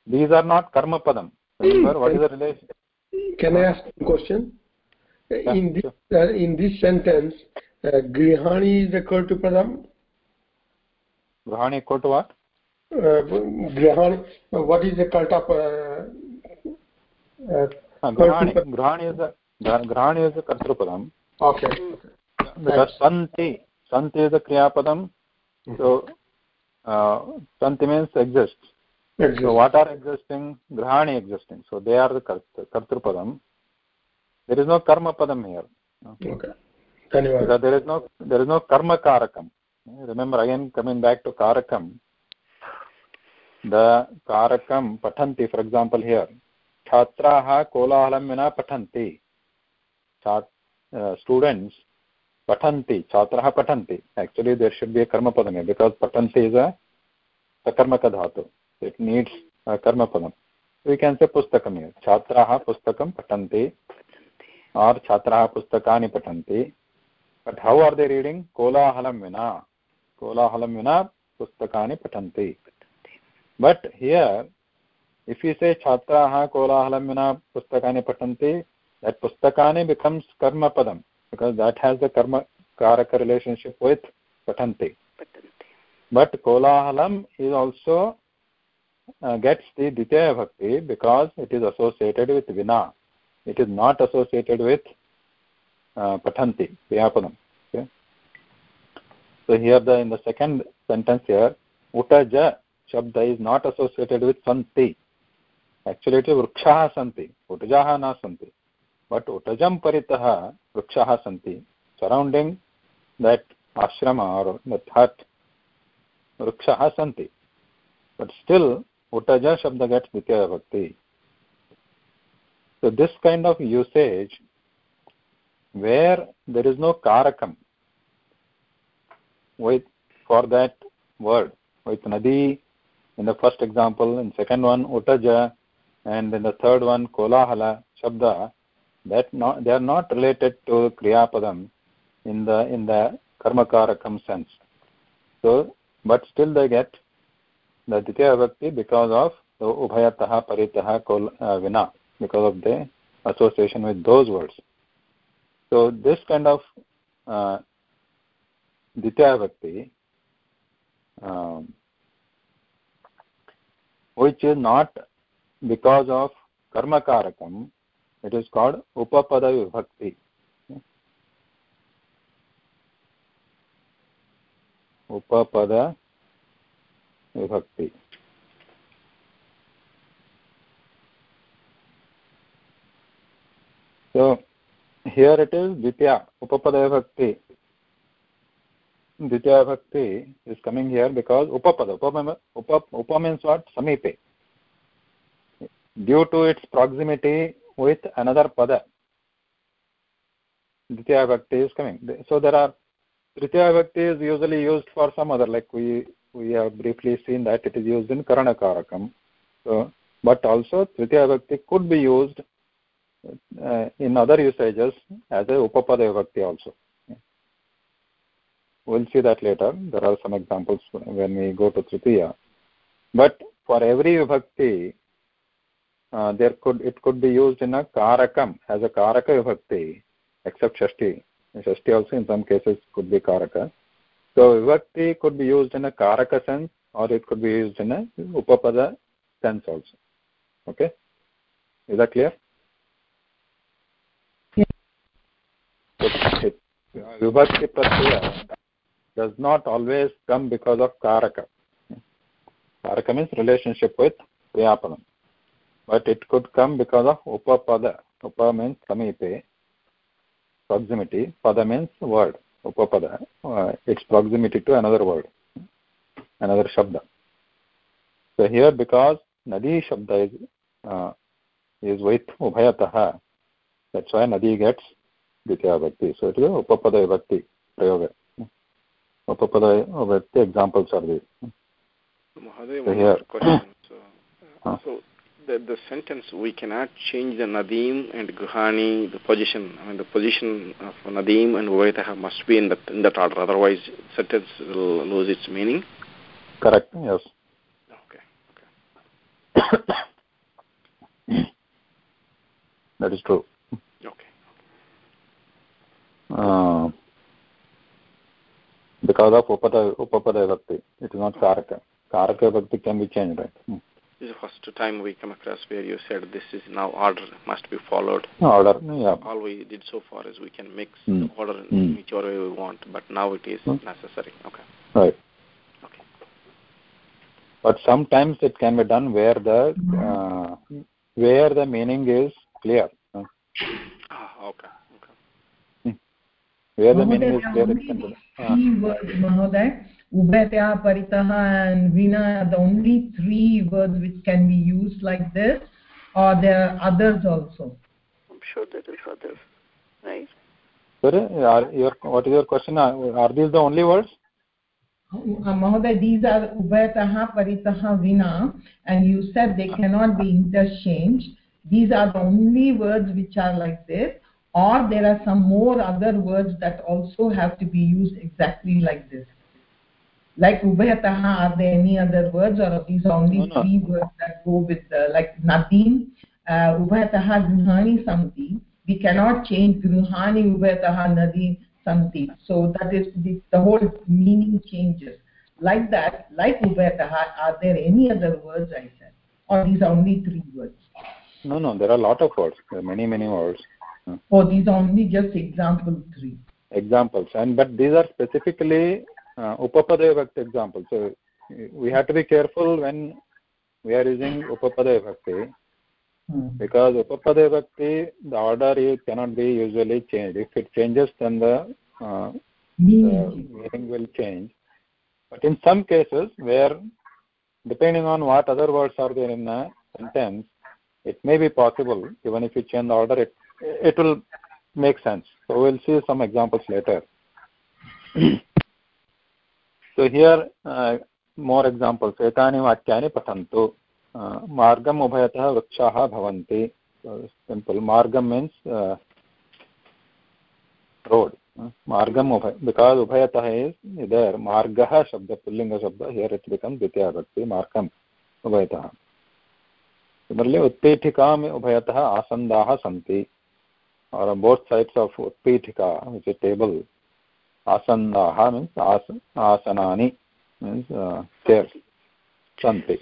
these are not karma padam remember what is the relation can i ask a question yeah, In this uh, in this sentence uh, grihani is equal to padam grihani equal to what? Uh, grihani what is the cult of uh, grahani grahani is a grahani is a kartrupadam okay. Because santi santi is a kriya padam so uh, santi means exists Exist. so what are existing? Grahani existing. So they are the kartrupadam there is no karma padam here okay because there is no there is no karma karakam remember again coming back to karakam the karakam patanti for example here छात्राः कोलाहलं विना पठन्ति students पठन्ति छात्राः पठन्ति actually there should be कर्मपदं because पठन्ति is a सकर्मकधातु इट् नीड्स् कर्मपदं वी केन् से पुस्तकम् छात्राः पुस्तकं पठन्ति और छात्रा पुस्तका पठंती but how are they reading कोलाहल विना कोलाहल विना पुस्तका पठंती but here if you say छात्रा कोलाहल विना पुस्तका पठंती दट पुस्तका बिकम्स कर्म पदम बिकॉज़ दट हेज द कर्म कारक रिलेशनशिप विथ पठंती बट कोलाहल इज़ ऑलसो गेट्स दि द्वितीय भक्ति because it is associated with विना it is not associated with uh, patanti kriyapadam okay so here the in the second sentence here utaja shabda is not associated with santi actually it is vrikshaः santi utajaः na santi but utajam paritah vrikshaः santi surrounding that ashrama or that hut vrikshaः santi but still utaja shabda gets ditya bhakti so this kind of usage where there is no karakam with for that word with nadi in the first example in second one utaja and in the third one kolahala shabda that not they are not related to kriyapadam in the in the karmakarakam sense. So but still they get the ditya because of the ubhayatah paritah kol uh, vina because of the association with those words. So this kind of uh, ditya bhakti um, which is not because of karma karakam it is called upapada vibhakti. Upapada vibhakti so here it is ditya upapada vibhakti ditya bhakti is coming here because upapada upa, upa, upa means what samipe. Due to its proximity with another pada ditya bhakti is coming. So there are tritiya bhakti is usually used for some other like we we have briefly seen that it is used in karana karakam. So but also tritiya bhakti could be used in other usages as a upapada bhakti also. We'll see that later. There are some examples when we go to tritiya. But for every vibhakti uh, there could it could be used in a karakam as a karaka vibhakti except shashti. Shashti also in some cases could be karaka. So vibhakti could be used in a karaka sense or it could be used in a upapada sense also. Okay? Is that clear vibhakti pratyaya does not always come because of karaka karaka means relationship with kriyapadam but it could come because of upapada upa means samipe proximity pada means word upapada uh, its proximity to another word another shabda so here because nadi shabda is uh, is with ubhayatah that's why nadi gets bhakti so it is upapada vibhakti prayoga upapada vibhakti examples are there Mahadev, so here question. So, so the, the sentence we cannot change the nadim and gruhani the position i mean the position of nadim and uvaitah must be in that in that order otherwise sentence will lose its meaning. Correct yes. Okay okay. *coughs* That is true because of upada upapada bhakti it is not karaka. Karaka bhakti can be changed right? Hmm. this is the first time we come across where you said this is now order must be followed. Order yeah. All we did so far is we can mix mm. the order in mm. whichever way we want but now it is mm. necessary okay. Right. Okay. But sometimes it can be done where the uh, where the meaning is clear ah okay okay where the Mahoday, meaning is there clear are it can be only uh, three words Mahoday. Ubhatya paritah and vina are the only three words which can be used like this. Or there are others also. I'm sure there is others right? Sorry are your what is your question? Are, are these the only words? Uh, Mahoday, these are ubhatah paritah vina and you said they cannot be interchanged. These are the only words which are like this or there are some more other words that also have to be used exactly like this. Like ubhayatah are there any other words? Or are these only no, no. three words that go with uh, like nadim. Uh, ubhayatah gruhani santi we cannot change gruhani ubhayatah nadim santi so that is the, the whole meaning changes. Like that like ubhayatah are there any other words i said? Or these are only three words? No no there are a lot of words. There are many many words oh these are only just example three. Examples. And but these are specifically uh, examples. So we have to be careful when we are using upapada vibhakti Hmm. because upapada vibhakti the order is, cannot be usually changed. If it changes then the, uh, Meaning. the meaning will change. But in some cases where depending on what other words are there in the sentence it may be possible even if you change the order it it will make sense. So we'll see some examples later. *clears throat* So here uh, more examples. एतानि वाक्यानि पठन्तु। Uh, मार्गम् उभयतः वृक्षाः भवन्ति। Simple मार्गं means road Margam उभय because उभयतः is इधर मार्गः शब्द पुल्लिंग शब्द हियर इट बिकम द्वितीय भक्ति मार्गम उभयतः। सिमिलरली उत्पीठिकाम् उभयतः आसन्दाः सन्ति। और बोथ साइड्स ऑफ़ उत्पीठिका विच इज़ टेबल आसन्दाः मीन्स् आस आसनानि मीन्स् चेर्स् सन्ति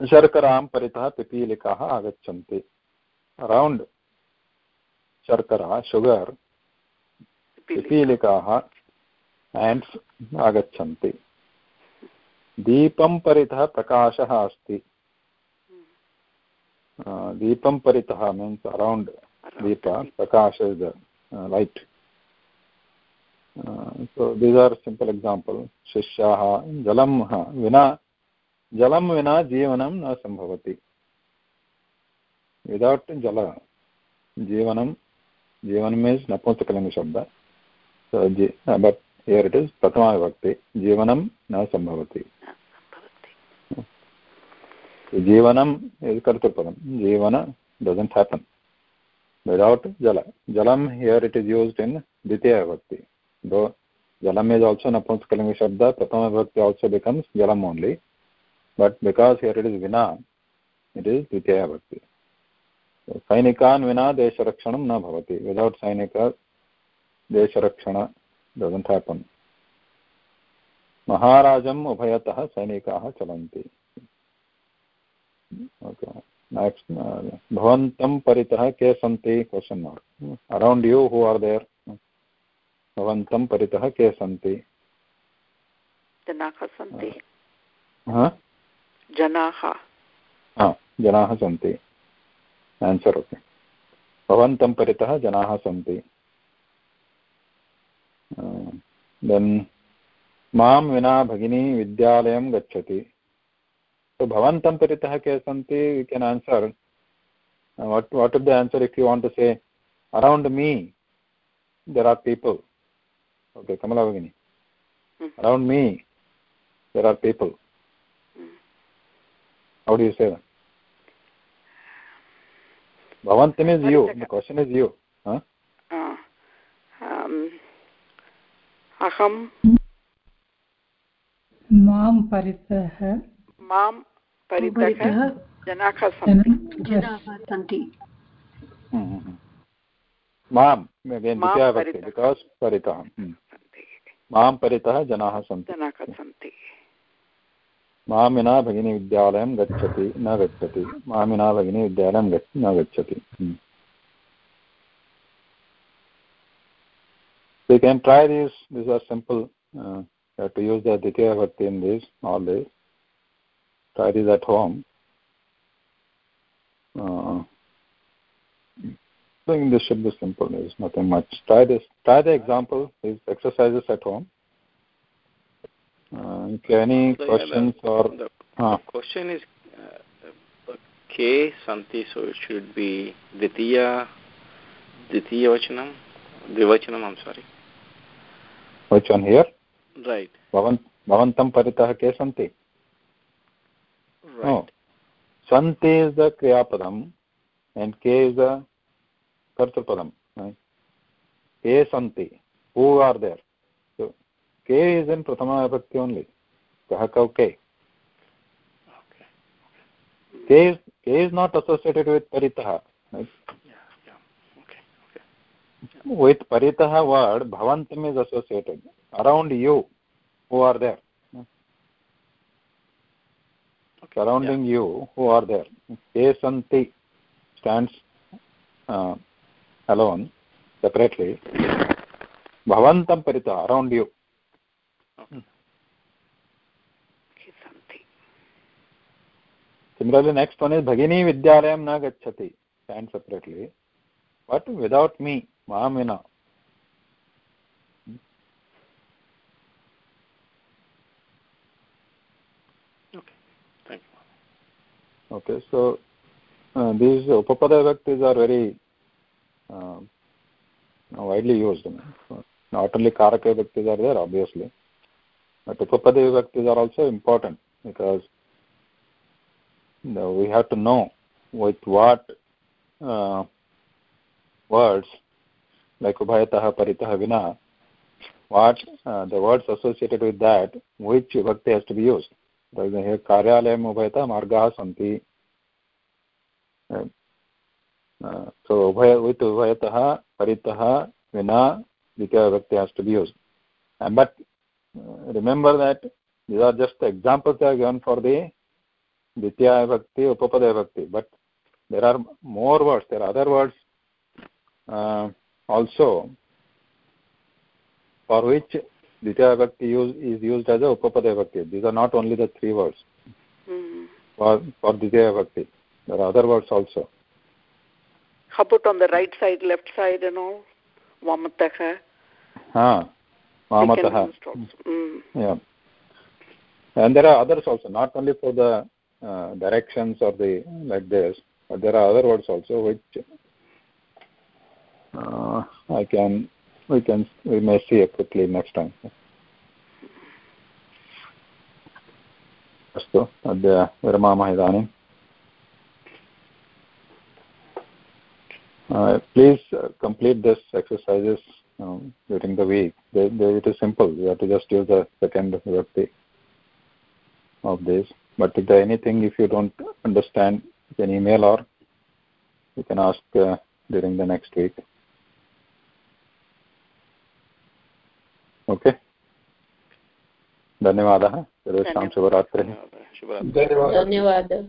शर्करां परितः पिपीलिकाः आगच्छन्ति। अराउण्ड् शर्करा शुगर् पिपीलिकाः। एण्ड्स् आगच्छन्ति। दीपं परितः प्रकाशः अस्ति। दीपं परितः मीन्स् अरौण्ड् दीप प्रकाश is lit so these are simple example. शिष्याः जलं विना जलं विना जीवनं न सम्भवति विदौट् जल जीवनं जीवनं मीन्स् नपुंसकलिङ्गशब्द so but here it is prathama vibhakti जीवनं न सम्भवति is kartapadam जीवन happen without jala jalam here it is used in dvitiya vibhakti though jalam is also napunsakalinga shabda prathama vibhakti also becomes jalam only but because here it is vina it is dvitiya vibhakti so, सैनिकान् विना देशरक्षणं न भवति without सैनिक देशरक्षण doesn't happen महाराजम् उभयतः सैनिकाः चलन्ति next भवन्तं परितः के सन्ति question mark around you who are there भवन्तं परितः के सन्ति जनाः सन्ति जनाः जनाः सन्ति आन्सर् ओके भवन्तं परितः जनाः सन्ति देन् माँ विना भगिनी विद्यालयं गच्छति so bhavantam paritah ke santi you can answer uh, what what is the answer if you want to say around me there are people okay kamala bagini mm. around me there are people mm. how do you say that bhavantam is you the question is you huh uh, um aham माँ परितः माँ परितः जनाः सन्ति। जनाः सन्ति। माम् again द्वितीया भक्ति बिकास् परितः माँ परितः जनाः सन्ति। जनाः सन्ति। माँ विना भगिनी विद्यालयं गच्छति न गच्छति। माँ विना भगिनी विद्यालयं गच्छ न गच्छति। you can try these. These are simple. Uh, you have to use the Ditya Bhakti in these, all these. Try these at home. Uh, I think this should be simple. There's nothing much. Try this. Try the example. These exercises at home. Uh, if you have any So, questions the, or the, uh, the question is uh, k santi so it should be dvitiya dvitiya vachanam dvivachanam i'm sorry which one here? right भवन् भवन्तं परितः के सन्ति Right No. Santi is the Kriyapadam and K is the Kartapadam. Right? Ke Santi. Who are there? So K is in Prathama Vibhakti only. Kaha Kau K. okay K is, K is not associated with Paritaha. Right? yeah yeah okay okay With Paritaha word, Bhavantam is associated. Around you, who are there? surrounding yeah. you who are there esanti stands uh, alone separately bhavantam parita around you hmm. similarly next one is bhagini vidyalayam na gacchati stand separately but without me mamina okay so uh, these upapada vibhaktis are very uh, widely used. Not only karaka vibhaktis are there obviously but upapada vibhaktis are also important because we have to know with what uh, words like ubhayatah paritah vina what uh, the words associated with that which vibhakti has to be used कार्यालयम् उभयतः मार्गाः सन्ति। सो उभय, with उभयतः, परितः विना द्वितीयव्यक्ति has to be use but remember that this are just example are gone for the द्वितीयाभक्ति उपपदविभक्ति but there are more words there other words also for which Ditya Bhakti use, is used as a Upapada Bhakti. These are not only the three words mm-hmm. for, for Ditya. There are other words also. How about on the right side, left side and all? Vamatah. Ah, Vamatah. Mm. Yeah. And there are others also, not only for the uh, directions or the like this but there are other words also which uh, I can we can we may see it quickly next time. अस्तु अद्य विरमामः इदानीं please uh, complete this exercises um, during the week. They, they, it is simple. You have to just use the second vibhakti of this but if there anything if you don't understand you can email or you can ask uh, during the next week Okay धन्यवादः। सर्वेषां शुभरात्रिः। धन्यवादः।